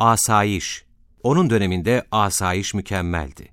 Asayiş. Onun döneminde asayiş mükemmeldi.